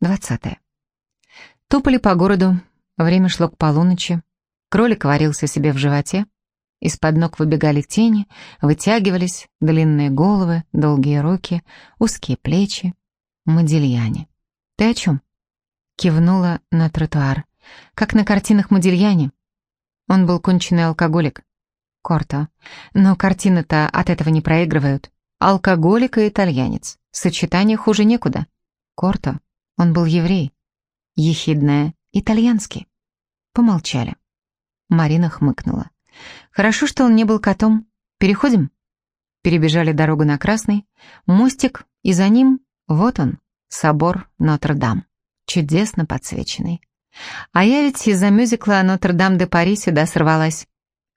Двадцатое. Топали по городу, время шло к полуночи. Кролик варился себе в животе. Из-под ног выбегали тени, вытягивались длинные головы, долгие руки, узкие плечи. Модильяне. «Ты о чем?» Кивнула на тротуар. «Как на картинах Модильяне». Он был конченый алкоголик. Корто. Но картины-то от этого не проигрывают. Алкоголик и итальянец. Сочетание хуже некуда. Корто. Он был еврей. Ехидная. Итальянский. Помолчали. Марина хмыкнула. Хорошо, что он не был котом. Переходим? Перебежали дорогу на Красный. Мостик, и за ним, вот он, собор Нотр-Дам. Чудесно подсвеченный. А я ведь из-за мюзикла «Нотр-Дам-де-Пари» сюда сорвалась.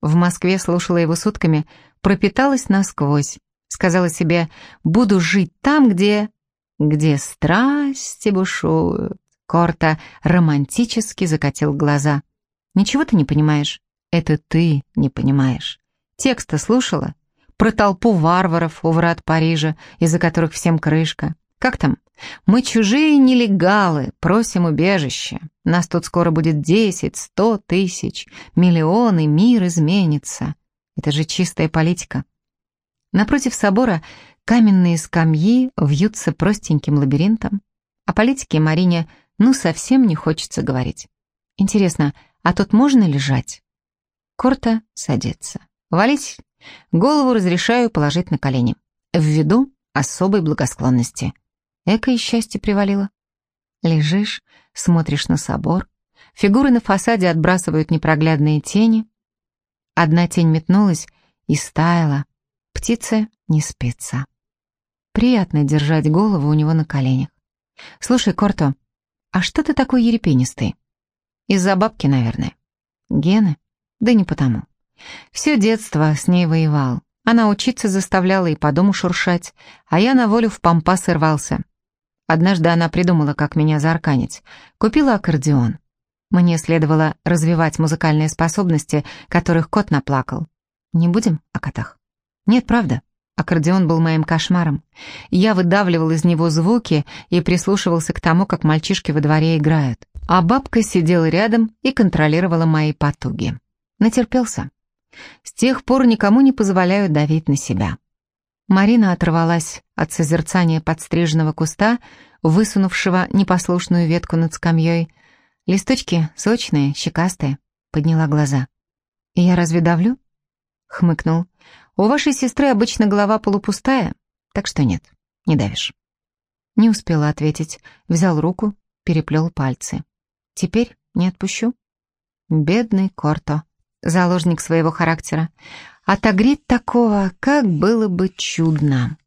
В Москве слушала его сутками, пропиталась насквозь. Сказала себе, буду жить там, где... где страсти бушуют. Корта романтически закатил глаза. Ничего ты не понимаешь. Это ты не понимаешь. Текста слушала? Про толпу варваров у врат Парижа, из-за которых всем крышка. Как там? Мы чужие нелегалы, просим убежища. Нас тут скоро будет десять, сто тысяч, миллионы, мир изменится. Это же чистая политика. Напротив собора каменные скамьи вьются простеньким лабиринтом. О политике Марине ну совсем не хочется говорить. Интересно, а тут можно лежать? Корта садится. Валить. Голову разрешаю положить на колени. Ввиду особой благосклонности. Эко и счастье привалило. Лежишь, смотришь на собор. Фигуры на фасаде отбрасывают непроглядные тени. Одна тень метнулась и стаяла. Птица не спится. Приятно держать голову у него на коленях. «Слушай, Корто, а что ты такой ерепенистый?» «Из-за бабки, наверное». «Гены?» «Да не потому. Все детство с ней воевал. Она учиться заставляла и по дому шуршать, а я на волю в пампасы рвался. Однажды она придумала, как меня заарканить. Купила аккордеон. Мне следовало развивать музыкальные способности, которых кот наплакал. Не будем о котах? Нет, правда. Аккордеон был моим кошмаром. Я выдавливал из него звуки и прислушивался к тому, как мальчишки во дворе играют. А бабка сидела рядом и контролировала мои потуги. Натерпелся. С тех пор никому не позволяю давить на себя. Марина оторвалась от созерцания подстриженного куста, высунувшего непослушную ветку над скамьей. Листочки сочные, щекастые. Подняла глаза. «И я разве давлю?» Хмыкнул. «У вашей сестры обычно голова полупустая, так что нет, не давишь». Не успела ответить. Взял руку, переплел пальцы. «Теперь не отпущу?» Бедный Корто, заложник своего характера. Отогреть такого, как было бы чудно.